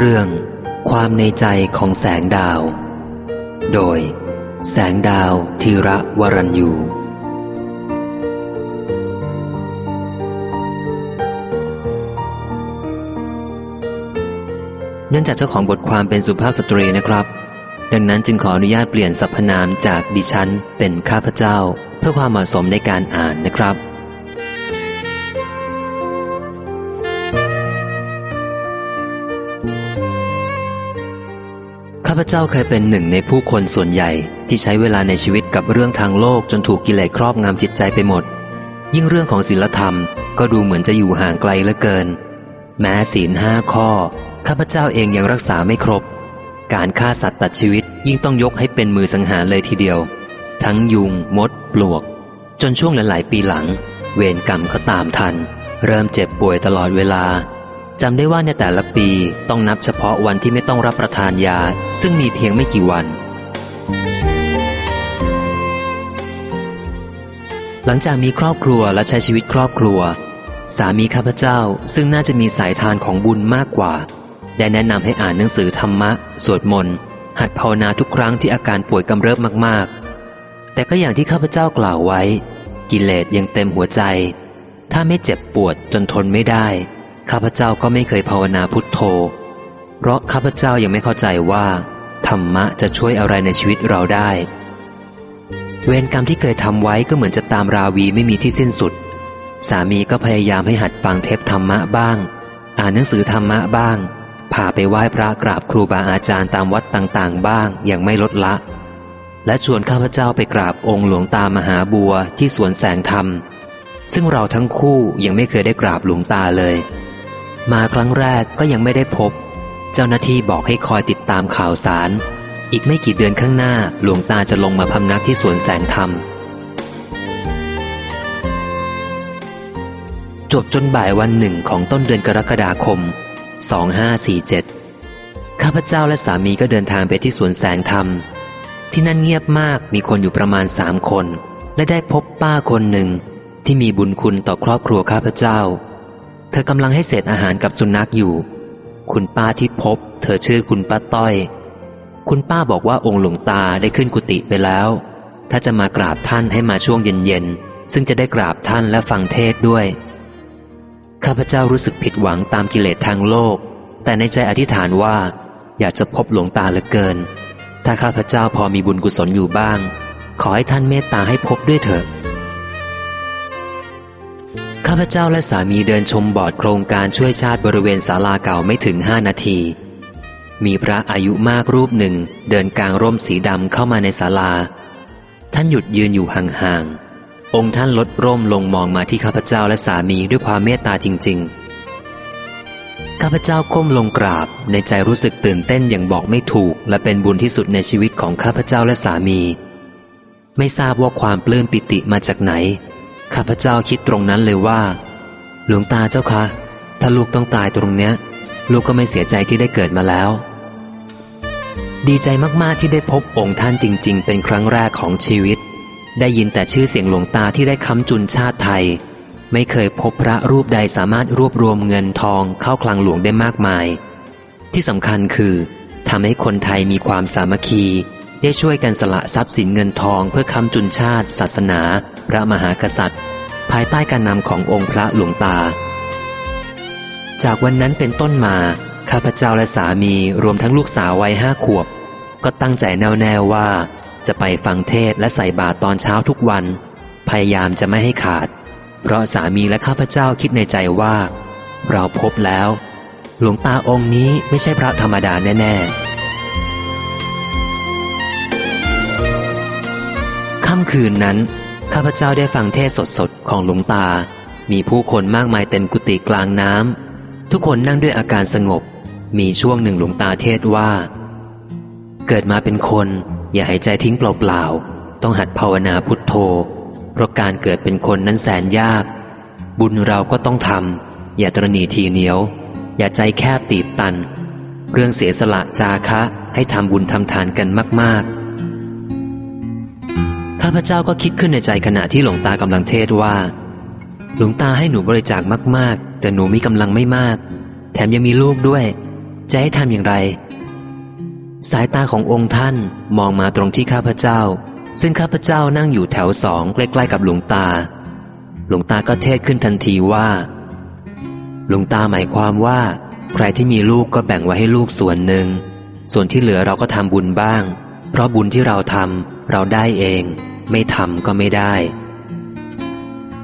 เรื่องความในใจของแสงดาว โดย แสงดาวธีระวรัญยูเนื่องจากเจ้าของบทความเป็นสุภาพสตรีนะครับ ดังนั้นจึงขออนุญาตเปลี่ยนสรรพนามจากดิฉันเป็นข้าพเจ้า เพื่อความเหมาะสมในการอ่านนะครับาพเจ้าเคยเป็นหนึ่งในผู้คนส่วนใหญ่ ที่ใช้เวลาในชีวิตกับเรื่องทางโลกจนถูกกิเลสครอบงำจิตใจไปหมด ยิ่งเรื่องของศีลธรรมก็ดูเหมือนจะอยู่ห่างไกลเหลือเกิน แม้ศีลห้าข้อ ข้าพเจ้าเองยังรักษาไม่ครบ การฆ่าสัตว์ตัดชีวิตยิ่งต้องยกให้เป็นมือสังหารเลยทีเดียว ทั้งยุง มด ปลวก จนช่วงหลายๆปีหลัง เวรกรรมก็ตามทัน เริ่มเจ็บป่วยตลอดเวลา จำได้ว่าในแต่ละปีต้องนับเฉพาะวันที่ไม่ต้องรับประทานยา ซึ่งมีเพียงไม่กี่วัน หลังจากมีครอบครัวและใช้ชีวิตครอบครัว สามีข้าพเจ้าซึ่งน่าจะมีสายทานของบุญมากกว่า ได้แนะนำให้อ่านหนังสือธรรมะ สวดมนต์หัดภาวนาทุกครั้งที่อาการป่วยกำเริบมากๆ แต่ก็อย่างที่ข้าพเจ้ากล่าวไว้ กิเลสยังเต็มหัวใจ ถ้าไม่เจ็บปวดจนทนไม่ได้ ข้าพเจ้าก็ไม่เคยภาวนาพุทโธ เพราะข้าพเจ้ายังไม่เข้าใจว่า ธรรมะจะช่วยอะไรในชีวิตเราได้ เวรกรรมที่เคยทำไว้ก็เหมือนจะตามราวีไม่มีที่สิ้นสุด สามีก็พยายามให้หัดฟังเทปธรรมะบ้าง อ่านหนังสือธรรมะบ้างพาไปไหว้พระกราบครูบาอาจารย์ตามวัดต่างๆ บ้างอย่างไม่ลดละ และชวนข้าพเจ้าไปกราบองค์หลวงตามหาบัวที่สวนแสงธรรม ซึ่งเราทั้งคู่ยังไม่เคยได้กราบหลวงตาเลย มาครั้งแรกก็ยังไม่ได้พบ เจ้าหน้าที่บอกให้คอยติดตามข่าวสาร อีกไม่กี่เดือนข้างหน้าหลวงตาจะลงมาพำนักที่สวนแสงธรรม จบจนบ่ายวันหนึ่งของต้นเดือนกรกฎาคม 2547 ข้าพเจ้าและสามีก็เดินทางไปที่สวนแสงธรรม ที่นั่นเงียบมากมีคนอยู่ประมาณสามคน และได้พบป้าคนหนึ่งที่มีบุญคุณต่อครอบครัวข้าพเจ้า เธอกำลังให้เศษอาหารกับสุนัขอยู่ คุณป้าที่พบ เธอชื่อคุณป้าต้อย คุณป้าบอกว่าองค์หลวงตาได้ขึ้นกุฏิไปแล้ว ถ้าจะมากราบท่านให้มาช่วงเย็นๆ ซึ่งจะได้กราบท่านและฟังเทศด้วย ข้าพเจ้ารู้สึกผิดหวังตามกิเลสทางโลก แต่ในใจอธิษฐานว่า อยากจะพบหลวงตาเหลือเกิน ถ้าข้าพเจ้าพอมีบุญกุศลอยู่บ้าง ขอให้ท่านเมตตาให้พบด้วยเถิด ข้าพเจ้าและสามีเดินชมบอร์ดโครงการช่วยชาติบริเวณศาลาเก่าไม่ถึงห้านาที มีพระอายุมากรูปหนึ่งเดินกลางร่มสีดำเข้ามาในศาลา ท่านหยุดยืนอยู่ห่างๆ องค์ท่านลดร่มลงมองมาที่ข้าพเจ้าและสามีด้วยความเมตตาจริง ๆ ข้าพเจ้าก้มลงกราบในใจรู้สึกตื่นเต้นอย่างบอกไม่ถูก และเป็นบุญที่สุดในชีวิตของข้าพเจ้าและสามี ไม่ทราบว่าความปลื้มปิติมาจากไหน ข้าพเจ้าคิดตรงนั้นเลยว่า หลวงตาเจ้าคะ ถ้าลูกต้องตายตรงเนี้ย ลูกก็ไม่เสียใจที่ได้เกิดมาแล้ว ดีใจมากๆที่ได้พบองค์ท่านจริง ๆ เป็นครั้งแรกของชีวิต ได้ยินแต่ชื่อเสียงหลวงตาที่ได้ค้ำจุนชาติไทย ไม่เคยพบพระรูปใดสามารถรวบรวมเงินทองเข้าคลังหลวงได้มากมาย ที่สำคัญคือทำให้คนไทยมีความสามัคคี ได้ช่วยกันสละทรัพย์สินเงินทองเพื่อคำจุนชาติ ศาสนา พระมหากษัตริย์ ภายใต้การนำขององค์พระหลวงตา จากวันนั้นเป็นต้นมา ข้าพเจ้าและสามีรวมทั้งลูกสาววัยห้าขวบ ก็ตั้งใจแน่วแน่ว่า จะไปฟังเทศและใส่บาตรตอนเช้าทุกวัน พยายามจะไม่ให้ขาด เพราะสามีและข้าพเจ้าคิดในใจว่า เราพบแล้ว หลวงตาองค์นี้ไม่ใช่พระธรรมดาแน่ ๆ ค่ำคืนนั้น ข้าพเจ้าได้ฟังเทศสดๆ ของหลวงตา มีผู้คนมากมายเต็มกุฏิกลางน้ำทุกคนนั่งด้วยอาการสงบ มีช่วงหนึ่งหลวงตาเทศว่า เกิดมาเป็นคน อย่าหายใจทิ้งเปล่าๆ ต้องหัดภาวนาพุทโธ เพราะการเกิดเป็นคนนั้นแสนยาก บุญเราก็ต้องทำอย่าตรณีทีเหนียว อย่าใจแคบตีบตัน เรื่องเสียสละจาคะให้ทำบุญทำทานกันมากๆ ข้าพเจ้าก็คิดขึ้นในใจขณะที่หลวงตากำลังเทศว่า หลวงตาให้หนูบริจาคมาก ๆ แต่หนูมีกำลังไม่มาก แถมยังมีลูกด้วย จะให้ทำอย่างไร สายตาขององค์ท่านมองมาตรงที่ข้าพเจ้า ซึ่งข้าพเจ้านั่งอยู่แถวสองใกล้ ๆ กับหลวงตา หลวงตาก็เทศขึ้นทันทีว่า หลวงตาหมายความว่า ใครที่มีลูกก็แบ่งไว้ให้ลูกส่วนหนึ่ง ส่วนที่เหลือเราก็ทำบุญบ้าง เพราะบุญที่เราทำเราได้เอง ไม่ทำก็ไม่ได้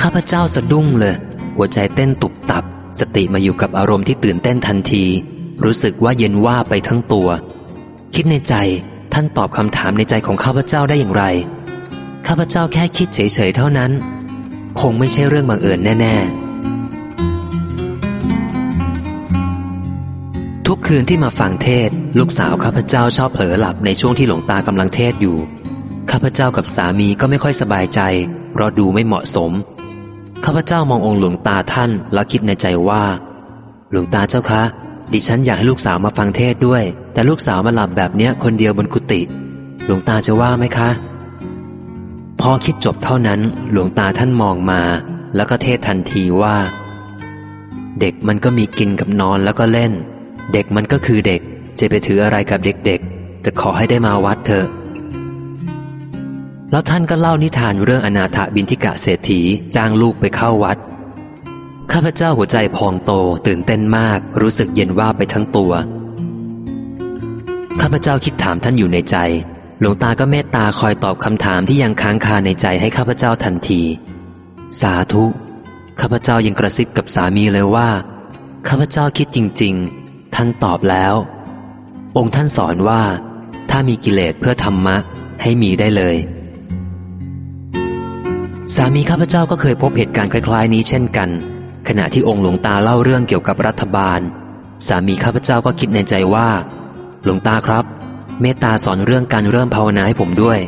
ข้าพเจ้าสะดุ้งเลย หัวใจเต้นตุบตับ สติมาอยู่กับอารมณ์ที่ตื่นเต้นทันที รู้สึกว่าเย็นว่าไปทั้งตัว คิดในใจท่านตอบคำถามในใจของข้าพเจ้าได้อย่างไร ข้าพเจ้าแค่คิดเฉยๆเท่านั้น คงไม่ใช่เรื่องบังเอิญแน่ ๆ ทุกคืนที่มาฟังเทศ ลูกสาวข้าพเจ้าชอบเผลอหลับในช่วงที่หลวงตากำลังเทศอยู่ ข้าพเจ้ากับสามีก็ไม่ค่อยสบายใจ เพราะดูไม่เหมาะสม ข้าพเจ้ามององค์หลวงตาท่านแล้วคิดในใจว่า หลวงตาเจ้าคะ ดิฉันอยากให้ลูกสาวมาฟังเทศด้วย แต่ลูกสาวมาหลับแบบเนี้ยคนเดียวบนกุฏิหลวงตาจะว่าไหมคะ พอคิดจบเท่านั้น หลวงตาท่านมองมา แล้วก็เทศทันทีว่า เด็กมันก็มีกินกับนอนแล้วก็เล่น เด็กมันก็คือเด็ก จะไปถืออะไรกับเด็กๆ แต่ขอให้ได้มาวัดเถอะ แล้วท่านก็เล่านิทานเรื่องอนาถบินทิกะเศรษฐีจ้างลูกไปเข้าวัด ข้าพเจ้าหัวใจพองโตตื่นเต้นมาก รู้สึกเย็นว่าไปทั้งตัว ข้าพเจ้าคิดถามท่านอยู่ในใจ หลวงตาก็เมตตาคอยตอบคำถามที่ยังค้างคาในใจให้ข้าพเจ้าทันที สาธุ ข้าพเจ้ายังกระซิบกับสามีเลยว่า ข้าพเจ้าคิดจริง ๆ ท่านตอบแล้ว องค์ท่านสอนว่า ถ้ามีกิเลสเพื่อธรรมะ ให้มีได้เลย สามีข้าพเจ้าก็เคยพบเหตุการณ์คล้ายๆ นี้เช่นกัน ขณะที่องค์หลวงตาเล่าเรื่องเกี่ยวกับรัฐบาล สามีข้าพเจ้าก็คิดในใจว่า หลวงตาครับ เมตตาสอนเรื่องการเริ่มภาวนาให้ผมด้วย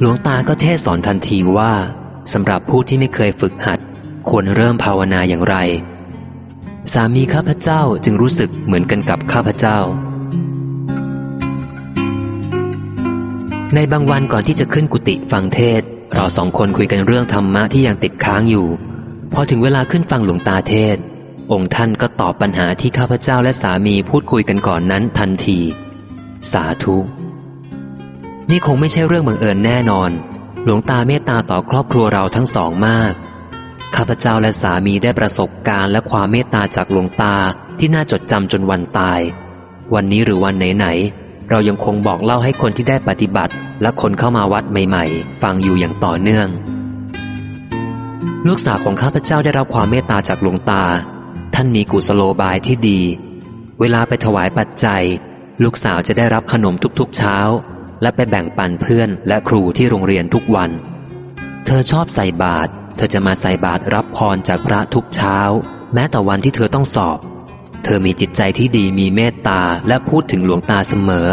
หลวงตาก็เทศสอนทันทีว่าสำหรับผู้ที่ไม่เคยฝึกหัด ควรเริ่มภาวนาอย่างไร สามีข้าพเจ้าจึงรู้สึกเหมือนกันกับข้าพเจ้า ในบางวันก่อนที่จะขึ้นกุฏิฟังเทศ เราสองคนคุยกันเรื่องธรรมะที่ยังติดค้างอยู่ พอถึงเวลาขึ้นฟังหลวงตาเทศ องค์ท่านก็ตอบปัญหาที่ข้าพเจ้าและสามีพูดคุยกันก่อนนั้นทันที สาธุ นี่คงไม่ใช่เรื่องบังเอิญแน่นอน หลวงตาเมตตาต่อครอบครัวเราทั้งสองมาก ข้าพเจ้าและสามีได้ประสบการณ์และความเมตตาจากหลวงตาที่น่าจดจำจนวันตาย วันนี้หรือวันไหนๆ เรายังคงบอกเล่าให้คนที่ได้ปฏิบัติ และคนเข้ามาวัดใหม่ ๆ ฟังอยู่อย่างต่อเนื่อง ลูกสาวของข้าพเจ้าได้รับความเมตตาจากหลวงตา ท่านมีกุศโลบายที่ดี เวลาไปถวายปัจจัย ลูกสาวจะได้รับขนมทุกๆเช้า และไปแบ่งปันเพื่อนและครูที่โรงเรียนทุกวัน เธอชอบใส่บาตรเธอจะมาใส่บาตรรับพรจากพระทุกเช้า แม้แต่วันที่เธอต้องสอบ เธอมีจิตใจที่ดีมีเมตตาและพูดถึงหลวงตาเสมอ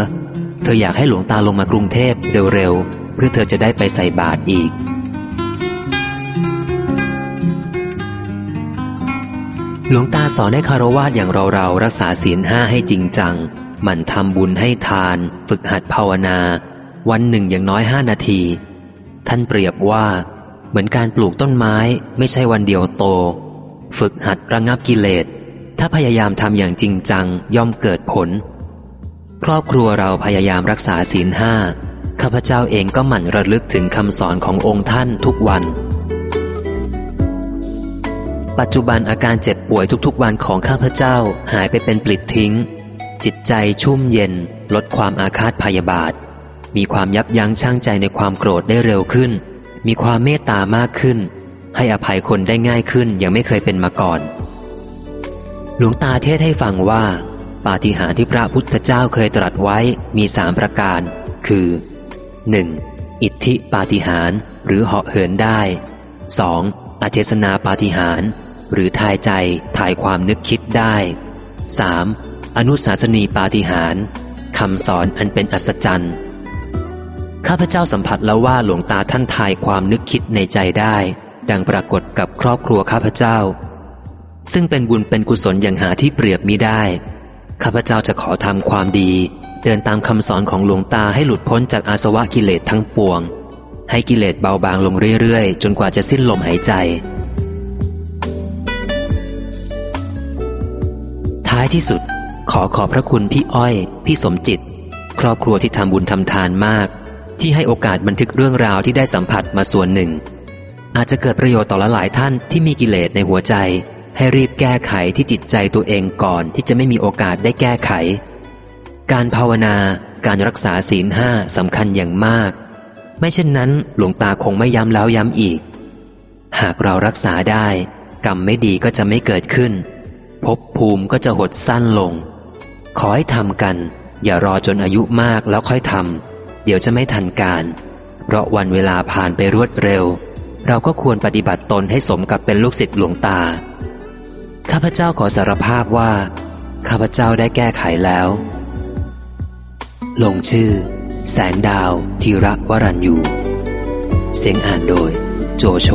เธออยากให้หลวงตาลงมากรุงเทพเร็วๆ เพื่อเธอจะได้ไปใส่บาตรอีก หลวงตาสอนให้คารวะอย่างเราเรารักษาศีลห้าให้จริงจัง หมั่นทำบุญให้ทาน ฝึกหัดภาวนา วันหนึ่งอย่างน้อยห้านาที ท่านเปรียบว่า เหมือนการปลูกต้นไม้ไม่ใช่วันเดียวโต ฝึกหัดระงับกิเลส ถ้าพยายามทำอย่างจริงจังย่อมเกิดผล ครอบครัวเราพยายามรักษาศีลห้าข้าพเจ้าเองก็หมั่นระลึกถึงคำสอนขององค์ท่านทุกวัน ปัจจุบันอาการเจ็บป่วยทุกๆวันของข้าพเจ้าหายไปเป็นปลิดทิ้ง จิตใจชุ่มเย็น ลดความอาฆาตพยาบาท มีความยับยั้งชั่งใจในความโกรธได้เร็วขึ้น มีความเมตตามากขึ้น ให้อภัยคนได้ง่ายขึ้นยังไม่เคยเป็นมาก่อน หลวงตาเทศให้ฟังว่า ปาฏิหาริย์ที่พระพุทธเจ้าเคยตรัสไว้มีสามประการ คือ 1. อิทธิปาฏิหาริย์หรือเหาะเหินได้ 2. อเทศนาปาฏิหาริย์หรือทายใจถ่ายความนึกคิดได้ 3. อนุสาสนีปาฏิหาริย์คำสอนอันเป็นอัศจรรย์ข้าพเจ้าสัมผัสแล้วว่าหลวงตาท่านทายความนึกคิดในใจได้ ดังปรากฏกับครอบครัวข้าพเจ้า ซึ่งเป็นบุญเป็นกุศลอย่างหาที่เปรียบมิได้ ข้าพเจ้าจะขอทำความดี เดินตามคำสอนของหลวงตาให้หลุดพ้นจากอาสวะกิเลสทั้งปวง ให้กิเลสเบาบางลงเรื่อยๆ จนกว่าจะสิ้นลมหายใจ ท้ายที่สุด ขอขอบพระคุณพี่อ้อย พี่สมจิต ครอบครัวที่ทำบุญทำทานมาก ที่ให้โอกาสบันทึกเรื่องราวที่ได้สัมผัสมาส่วนหนึ่ง อาจจะเกิดประโยชน์ต่อหลายท่านที่มีกิเลสในหัวใจ ให้รีบแก้ไขที่จิตใจตัวเองก่อนที่จะไม่มีโอกาสได้แก้ไข การภาวนาการรักษาศีลห้าสำคัญอย่างมาก ไม่เช่นนั้นหลวงตาคงไม่ย้ำแล้วย้ำอีก หากเรารักษาได้ กรรมไม่ดีก็จะไม่เกิดขึ้นภพภูมิก็จะหดสั้นลง ขอให้ทำกัน อย่ารอจนอายุมากแล้วค่อยทำเดี๋ยวจะไม่ทันการ เพราะวันเวลาผ่านไปรวดเร็ว เราก็ควรปฏิบัติตนให้สมกับเป็นลูกศิษย์หลวงตา ข้าพเจ้าขอสารภาพว่า ข้าพเจ้าได้แก้ไขแล้ว ลงชื่อ แสงดาวธีระวรัญยูเสียงอ่านโดย โจโฉ